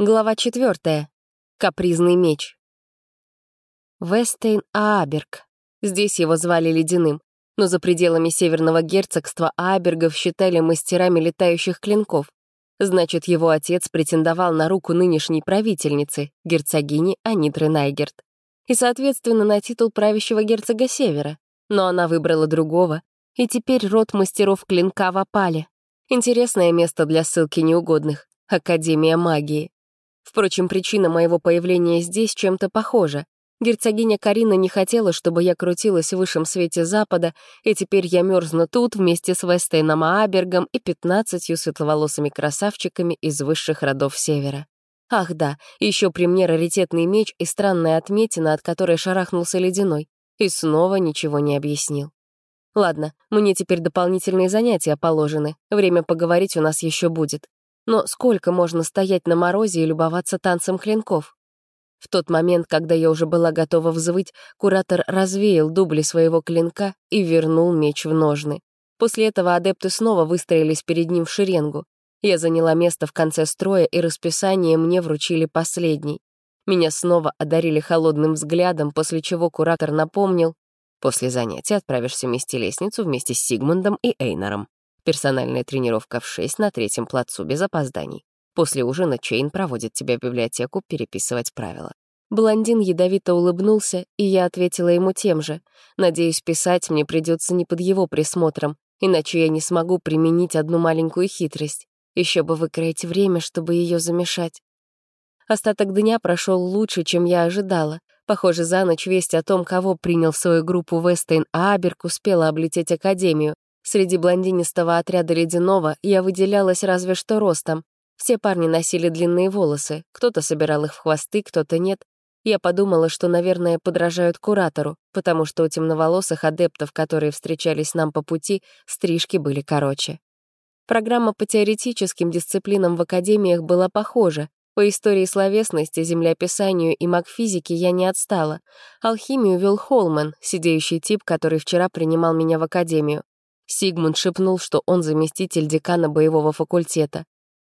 Глава четвертая. Капризный меч. Вестейн Ааберг. Здесь его звали Ледяным, но за пределами северного герцогства Аабергов считали мастерами летающих клинков. Значит, его отец претендовал на руку нынешней правительницы, герцогини Анитры Найгерт, и, соответственно, на титул правящего герцога Севера. Но она выбрала другого, и теперь род мастеров клинка в опале. Интересное место для ссылки неугодных — Академия магии. Впрочем, причина моего появления здесь чем-то похожа. Герцогиня Карина не хотела, чтобы я крутилась в высшем свете Запада, и теперь я мерзну тут вместе с Вестейном Аабергом и пятнадцатью светловолосыми красавчиками из высших родов Севера. Ах да, еще при мне раритетный меч и странная отметина, от которой шарахнулся ледяной. И снова ничего не объяснил. Ладно, мне теперь дополнительные занятия положены. Время поговорить у нас еще будет. Но сколько можно стоять на морозе и любоваться танцем клинков? В тот момент, когда я уже была готова взвыть, куратор развеял дубли своего клинка и вернул меч в ножны. После этого адепты снова выстроились перед ним в шеренгу. Я заняла место в конце строя, и расписание мне вручили последний. Меня снова одарили холодным взглядом, после чего куратор напомнил, «После занятия отправишься вместе лестницу вместе с Сигмундом и Эйнором. Персональная тренировка в 6 на третьем плацу без опозданий. После ужина Чейн проводит тебя в библиотеку переписывать правила. Блондин ядовито улыбнулся, и я ответила ему тем же. Надеюсь, писать мне придется не под его присмотром, иначе я не смогу применить одну маленькую хитрость. Еще бы выкроить время, чтобы ее замешать. Остаток дня прошел лучше, чем я ожидала. Похоже, за ночь весть о том, кого принял в свою группу Вестейн Аберг, успела облететь Академию, Среди блондинистого отряда ледяного я выделялась разве что ростом. Все парни носили длинные волосы, кто-то собирал их в хвосты, кто-то нет. Я подумала, что, наверное, подражают куратору, потому что у темноволосых адептов, которые встречались нам по пути, стрижки были короче. Программа по теоретическим дисциплинам в академиях была похожа. По истории словесности, землеописанию и магфизике я не отстала. Алхимию вел Холман, сидеющий тип, который вчера принимал меня в академию. Сигмунд шепнул, что он заместитель декана боевого факультета.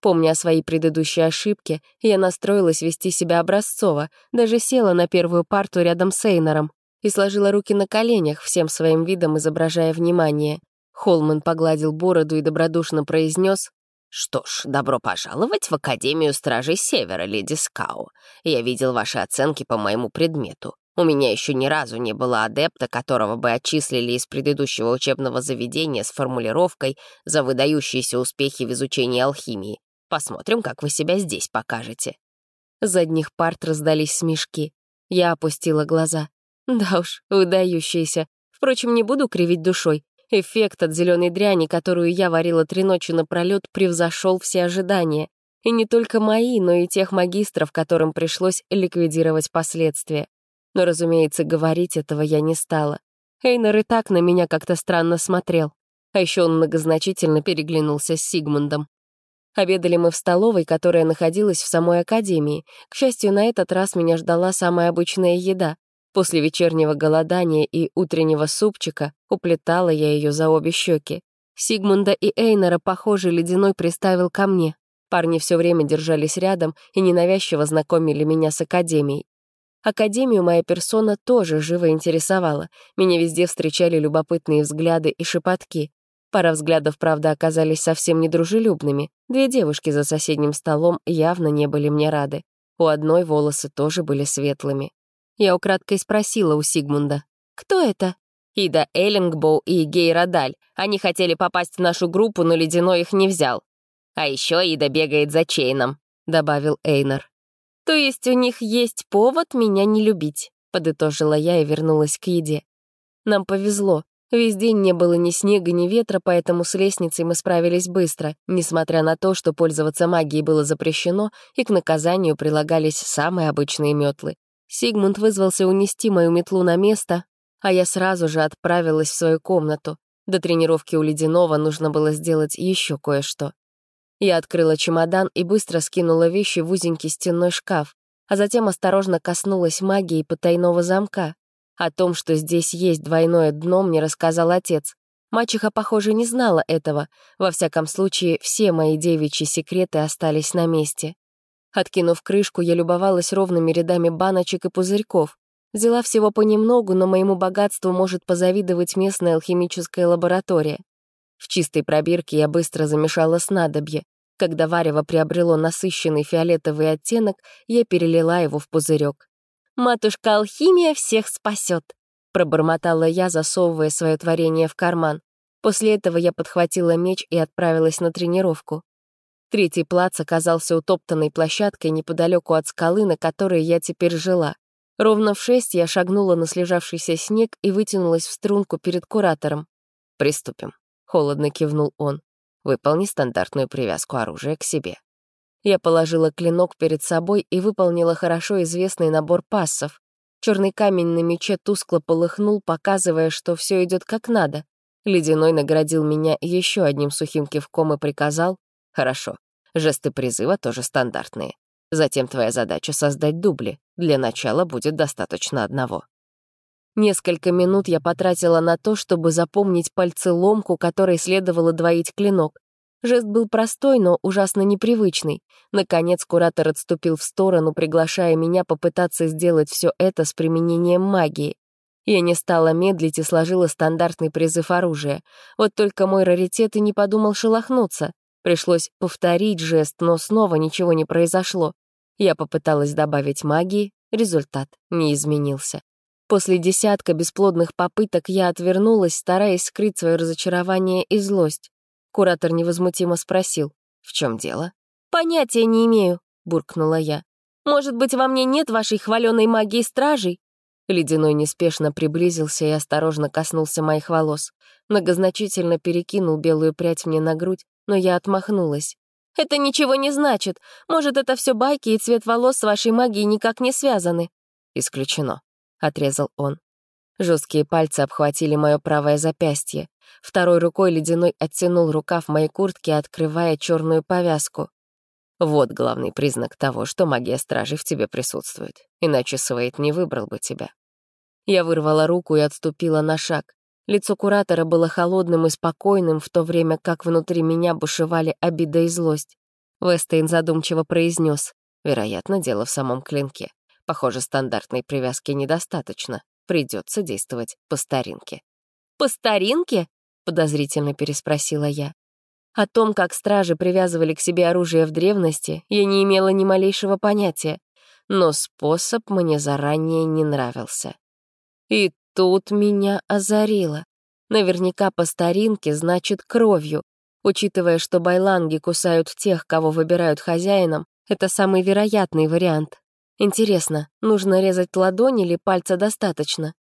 Помня о своей предыдущей ошибке, я настроилась вести себя образцово, даже села на первую парту рядом с Эйнором и сложила руки на коленях, всем своим видом изображая внимание. Холман погладил бороду и добродушно произнес «Что ж, добро пожаловать в Академию Стражей Севера, леди Скау. Я видел ваши оценки по моему предмету. У меня еще ни разу не было адепта, которого бы отчислили из предыдущего учебного заведения с формулировкой за выдающиеся успехи в изучении алхимии. Посмотрим, как вы себя здесь покажете». С задних парт раздались смешки. Я опустила глаза. Да уж, выдающиеся. Впрочем, не буду кривить душой. Эффект от зеленой дряни, которую я варила три ночи напролет, превзошел все ожидания. И не только мои, но и тех магистров, которым пришлось ликвидировать последствия. Но, разумеется, говорить этого я не стала. Эйнер и так на меня как-то странно смотрел. А еще он многозначительно переглянулся с Сигмундом. Обедали мы в столовой, которая находилась в самой академии. К счастью, на этот раз меня ждала самая обычная еда. После вечернего голодания и утреннего супчика уплетала я ее за обе щеки. Сигмунда и Эйнера, похоже, ледяной приставил ко мне. Парни все время держались рядом и ненавязчиво знакомили меня с академией. Академию моя персона тоже живо интересовала. Меня везде встречали любопытные взгляды и шепотки. Пара взглядов, правда, оказались совсем недружелюбными. Две девушки за соседним столом явно не были мне рады. У одной волосы тоже были светлыми. Я украдкой спросила у Сигмунда. «Кто это?» «Ида Эллингбоу и Гей Радаль. Они хотели попасть в нашу группу, но Ледяной их не взял. А еще Ида бегает за Чейном», — добавил Эйнер. «То есть у них есть повод меня не любить», — подытожила я и вернулась к еде. Нам повезло. Весь день не было ни снега, ни ветра, поэтому с лестницей мы справились быстро, несмотря на то, что пользоваться магией было запрещено, и к наказанию прилагались самые обычные метлы. Сигмунд вызвался унести мою метлу на место, а я сразу же отправилась в свою комнату. До тренировки у Ледяного нужно было сделать еще кое-что. Я открыла чемодан и быстро скинула вещи в узенький стенной шкаф, а затем осторожно коснулась магии потайного замка. О том, что здесь есть двойное дно, мне рассказал отец. Мачеха, похоже, не знала этого. Во всяком случае, все мои девичьи секреты остались на месте. Откинув крышку, я любовалась ровными рядами баночек и пузырьков. Взяла всего понемногу, но моему богатству может позавидовать местная алхимическая лаборатория. В чистой пробирке я быстро замешала снадобье. Когда варево приобрело насыщенный фиолетовый оттенок, я перелила его в пузырек. «Матушка алхимия всех спасет», — пробормотала я, засовывая свое творение в карман. После этого я подхватила меч и отправилась на тренировку. Третий плац оказался утоптанной площадкой неподалеку от скалы, на которой я теперь жила. Ровно в шесть я шагнула на слежавшийся снег и вытянулась в струнку перед куратором. «Приступим», — холодно кивнул он. «Выполни стандартную привязку оружия к себе». Я положила клинок перед собой и выполнила хорошо известный набор пассов. Черный камень на мече тускло полыхнул, показывая, что все идет как надо. Ледяной наградил меня еще одним сухим кивком и приказал «Хорошо, жесты призыва тоже стандартные. Затем твоя задача — создать дубли. Для начала будет достаточно одного». Несколько минут я потратила на то, чтобы запомнить пальцы ломку, которой следовало двоить клинок. Жест был простой, но ужасно непривычный. Наконец куратор отступил в сторону, приглашая меня попытаться сделать все это с применением магии. Я не стала медлить и сложила стандартный призыв оружия. Вот только мой раритет и не подумал шелохнуться. Пришлось повторить жест, но снова ничего не произошло. Я попыталась добавить магии, результат не изменился. После десятка бесплодных попыток я отвернулась, стараясь скрыть свое разочарование и злость. Куратор невозмутимо спросил, «В чем дело?» «Понятия не имею», — буркнула я. «Может быть, во мне нет вашей хваленой магии стражей?» Ледяной неспешно приблизился и осторожно коснулся моих волос. Многозначительно перекинул белую прядь мне на грудь, но я отмахнулась. «Это ничего не значит. Может, это все байки, и цвет волос с вашей магией никак не связаны?» «Исключено», — отрезал он. Жесткие пальцы обхватили мое правое запястье. Второй рукой ледяной оттянул рукав моей куртки, открывая черную повязку. Вот главный признак того, что магия стражи в тебе присутствует. Иначе Суэйт не выбрал бы тебя. Я вырвала руку и отступила на шаг. Лицо куратора было холодным и спокойным, в то время как внутри меня бушевали обида и злость. Вестейн задумчиво произнес: «Вероятно, дело в самом клинке. Похоже, стандартной привязки недостаточно. Придется действовать по старинке. «По старинке?» — подозрительно переспросила я. О том, как стражи привязывали к себе оружие в древности, я не имела ни малейшего понятия, но способ мне заранее не нравился. И тут меня озарило. Наверняка по старинке значит кровью. Учитывая, что байланги кусают тех, кого выбирают хозяином, это самый вероятный вариант. Интересно, нужно резать ладонь или пальца достаточно?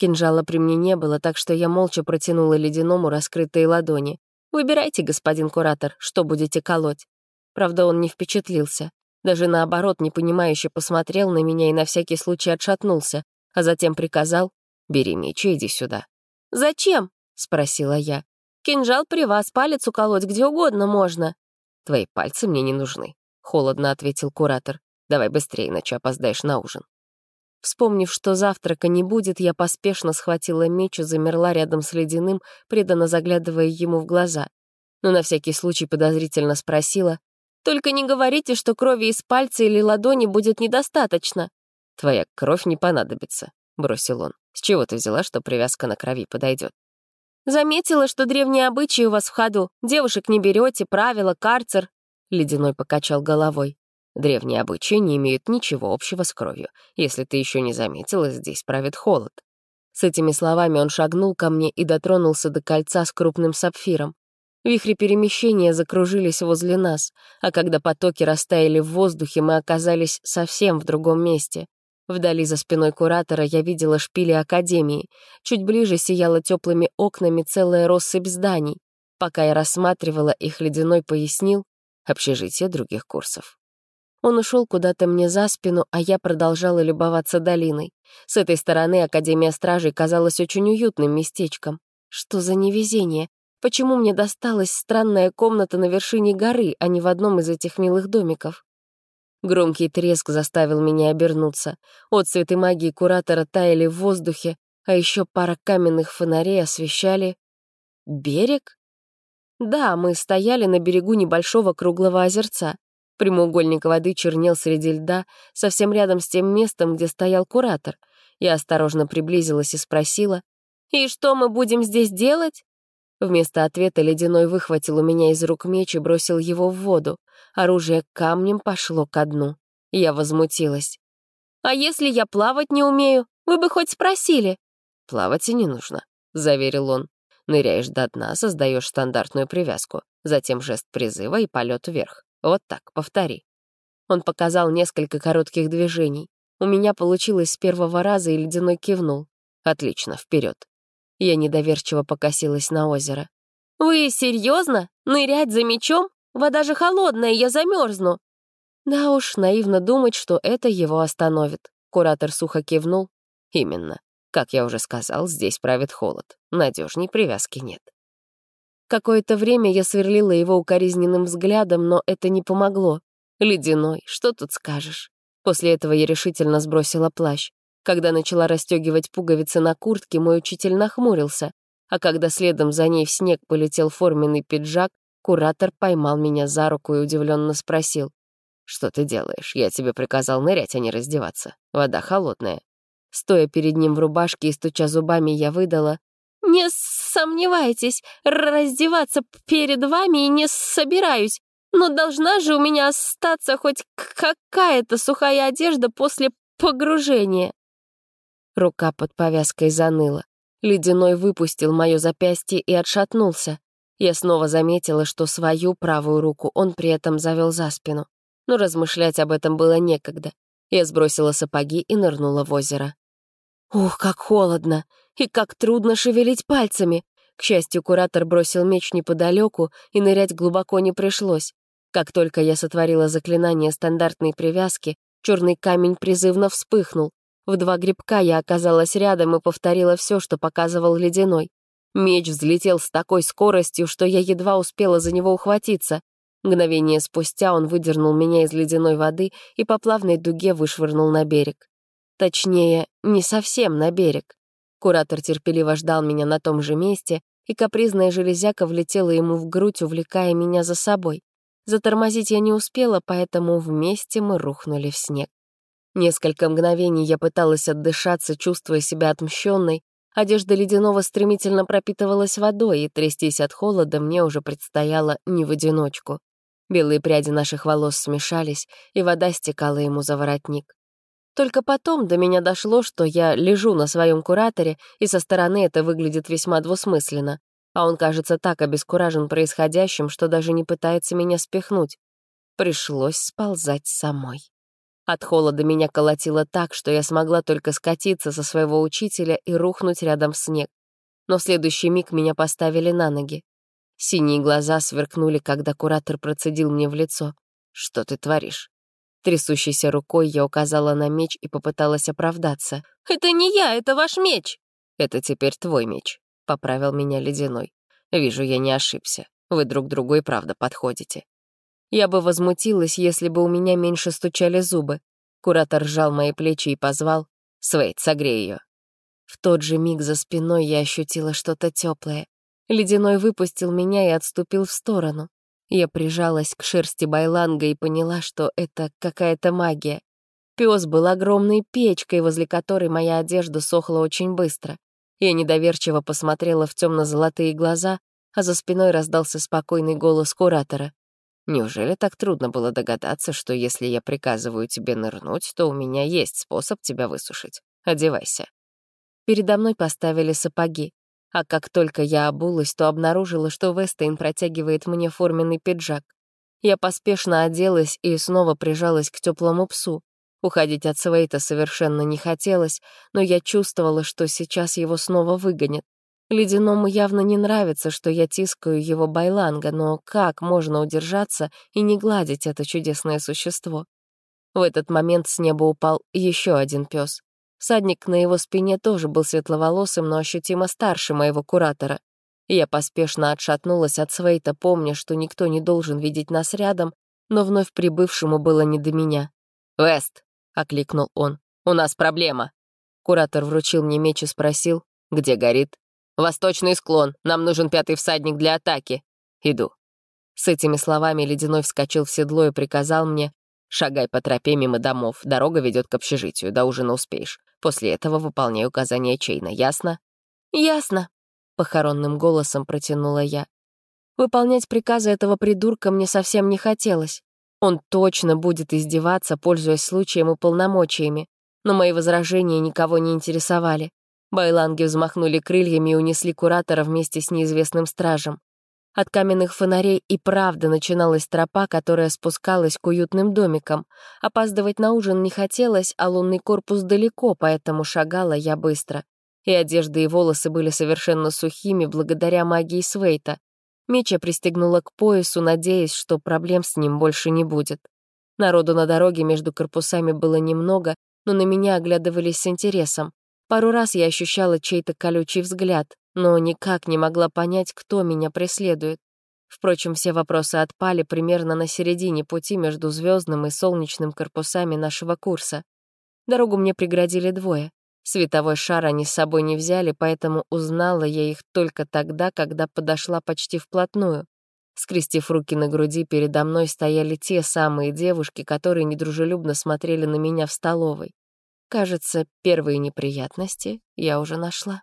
Кинжала при мне не было, так что я молча протянула ледяному раскрытые ладони. «Выбирайте, господин куратор, что будете колоть». Правда, он не впечатлился. Даже наоборот, непонимающе посмотрел на меня и на всякий случай отшатнулся, а затем приказал «Бери меч иди сюда». «Зачем?» — спросила я. «Кинжал при вас, палец уколоть где угодно можно». «Твои пальцы мне не нужны», — холодно ответил куратор. Давай быстрее, иначе опоздаешь на ужин». Вспомнив, что завтрака не будет, я поспешно схватила меч и замерла рядом с ледяным, преданно заглядывая ему в глаза. Но на всякий случай подозрительно спросила, «Только не говорите, что крови из пальца или ладони будет недостаточно». «Твоя кровь не понадобится», — бросил он. «С чего ты взяла, что привязка на крови подойдет? «Заметила, что древние обычаи у вас в ходу. Девушек не берете, правила, карцер». Ледяной покачал головой. Древние обычаи не имеют ничего общего с кровью. Если ты еще не заметила, здесь правит холод. С этими словами он шагнул ко мне и дотронулся до кольца с крупным сапфиром. Вихри перемещения закружились возле нас, а когда потоки растаяли в воздухе, мы оказались совсем в другом месте. Вдали за спиной куратора я видела шпили Академии. Чуть ближе сияла теплыми окнами целая россыпь зданий. Пока я рассматривала их, ледяной пояснил — общежитие других курсов. Он ушел куда-то мне за спину, а я продолжала любоваться долиной. С этой стороны Академия Стражей казалась очень уютным местечком. Что за невезение? Почему мне досталась странная комната на вершине горы, а не в одном из этих милых домиков? Громкий треск заставил меня обернуться. Отцветы магии Куратора таяли в воздухе, а еще пара каменных фонарей освещали... Берег? Да, мы стояли на берегу небольшого круглого озерца. Прямоугольник воды чернел среди льда, совсем рядом с тем местом, где стоял куратор. Я осторожно приблизилась и спросила, «И что мы будем здесь делать?» Вместо ответа ледяной выхватил у меня из рук меч и бросил его в воду. Оружие камнем пошло ко дну. Я возмутилась. «А если я плавать не умею? Вы бы хоть спросили». «Плавать и не нужно», — заверил он. «Ныряешь до дна, создаешь стандартную привязку, затем жест призыва и полет вверх. Вот так, повтори». Он показал несколько коротких движений. У меня получилось с первого раза, и ледяной кивнул. «Отлично, вперед. Я недоверчиво покосилась на озеро. «Вы серьезно? Нырять за мечом? Вода же холодная, я замерзну!» Да уж, наивно думать, что это его остановит. Куратор сухо кивнул. «Именно. Как я уже сказал, здесь правит холод. Надежней привязки нет». Какое-то время я сверлила его укоризненным взглядом, но это не помогло. Ледяной, что тут скажешь? После этого я решительно сбросила плащ. Когда начала расстегивать пуговицы на куртке, мой учитель нахмурился, а когда следом за ней в снег полетел форменный пиджак, куратор поймал меня за руку и удивленно спросил. «Что ты делаешь? Я тебе приказал нырять, а не раздеваться. Вода холодная». Стоя перед ним в рубашке и стуча зубами, я выдала. «Не сомневайтесь, раздеваться перед вами и не собираюсь, но должна же у меня остаться хоть какая-то сухая одежда после погружения». Рука под повязкой заныла. Ледяной выпустил мое запястье и отшатнулся. Я снова заметила, что свою правую руку он при этом завел за спину. Но размышлять об этом было некогда. Я сбросила сапоги и нырнула в озеро. Ух, как холодно! И как трудно шевелить пальцами! К счастью, куратор бросил меч неподалеку, и нырять глубоко не пришлось. Как только я сотворила заклинание стандартной привязки, черный камень призывно вспыхнул. В два грибка я оказалась рядом и повторила все, что показывал ледяной. Меч взлетел с такой скоростью, что я едва успела за него ухватиться. Мгновение спустя он выдернул меня из ледяной воды и по плавной дуге вышвырнул на берег. Точнее, не совсем на берег. Куратор терпеливо ждал меня на том же месте, и капризная железяка влетела ему в грудь, увлекая меня за собой. Затормозить я не успела, поэтому вместе мы рухнули в снег. Несколько мгновений я пыталась отдышаться, чувствуя себя отмщенной. Одежда ледяного стремительно пропитывалась водой, и трястись от холода мне уже предстояло не в одиночку. Белые пряди наших волос смешались, и вода стекала ему за воротник. Только потом до меня дошло, что я лежу на своем кураторе, и со стороны это выглядит весьма двусмысленно. А он, кажется, так обескуражен происходящим, что даже не пытается меня спихнуть. Пришлось сползать самой. От холода меня колотило так, что я смогла только скатиться со своего учителя и рухнуть рядом в снег. Но в следующий миг меня поставили на ноги. Синие глаза сверкнули, когда куратор процедил мне в лицо. «Что ты творишь?» Трясущейся рукой я указала на меч и попыталась оправдаться. «Это не я, это ваш меч!» «Это теперь твой меч», — поправил меня Ледяной. «Вижу, я не ошибся. Вы друг другу и правда подходите. Я бы возмутилась, если бы у меня меньше стучали зубы. Куратор сжал мои плечи и позвал «Свейт, согрей ее». В тот же миг за спиной я ощутила что-то теплое. Ледяной выпустил меня и отступил в сторону. Я прижалась к шерсти байланга и поняла, что это какая-то магия. Пес был огромной печкой, возле которой моя одежда сохла очень быстро. Я недоверчиво посмотрела в темно-золотые глаза, а за спиной раздался спокойный голос куратора. Неужели так трудно было догадаться, что если я приказываю тебе нырнуть, то у меня есть способ тебя высушить? Одевайся. Передо мной поставили сапоги, а как только я обулась, то обнаружила, что Вестейн протягивает мне форменный пиджак. Я поспешно оделась и снова прижалась к теплому псу. Уходить от Свейта совершенно не хотелось, но я чувствовала, что сейчас его снова выгонят. Ледяному явно не нравится, что я тискаю его байланга, но как можно удержаться и не гладить это чудесное существо? В этот момент с неба упал еще один пес. Садник на его спине тоже был светловолосым, но ощутимо старше моего куратора. Я поспешно отшатнулась от Свейта, помня, что никто не должен видеть нас рядом, но вновь прибывшему было не до меня. «Вест!» — окликнул он. «У нас проблема!» Куратор вручил мне меч и спросил, где горит. «Восточный склон. Нам нужен пятый всадник для атаки. Иду». С этими словами Ледяной вскочил в седло и приказал мне «Шагай по тропе мимо домов, дорога ведет к общежитию, до ужина успеешь. После этого выполняй указания Чейна, ясно?» «Ясно», — похоронным голосом протянула я. Выполнять приказы этого придурка мне совсем не хотелось. Он точно будет издеваться, пользуясь случаем и полномочиями. Но мои возражения никого не интересовали. Байланги взмахнули крыльями и унесли куратора вместе с неизвестным стражем. От каменных фонарей и правда начиналась тропа, которая спускалась к уютным домикам. Опаздывать на ужин не хотелось, а лунный корпус далеко, поэтому шагала я быстро. И одежда и волосы были совершенно сухими благодаря магии Свейта. Меч я пристегнула к поясу, надеясь, что проблем с ним больше не будет. Народу на дороге между корпусами было немного, но на меня оглядывались с интересом. Пару раз я ощущала чей-то колючий взгляд, но никак не могла понять, кто меня преследует. Впрочем, все вопросы отпали примерно на середине пути между звездным и солнечным корпусами нашего курса. Дорогу мне преградили двое. Световой шар они с собой не взяли, поэтому узнала я их только тогда, когда подошла почти вплотную. Скрестив руки на груди, передо мной стояли те самые девушки, которые недружелюбно смотрели на меня в столовой. Кажется, первые неприятности я уже нашла.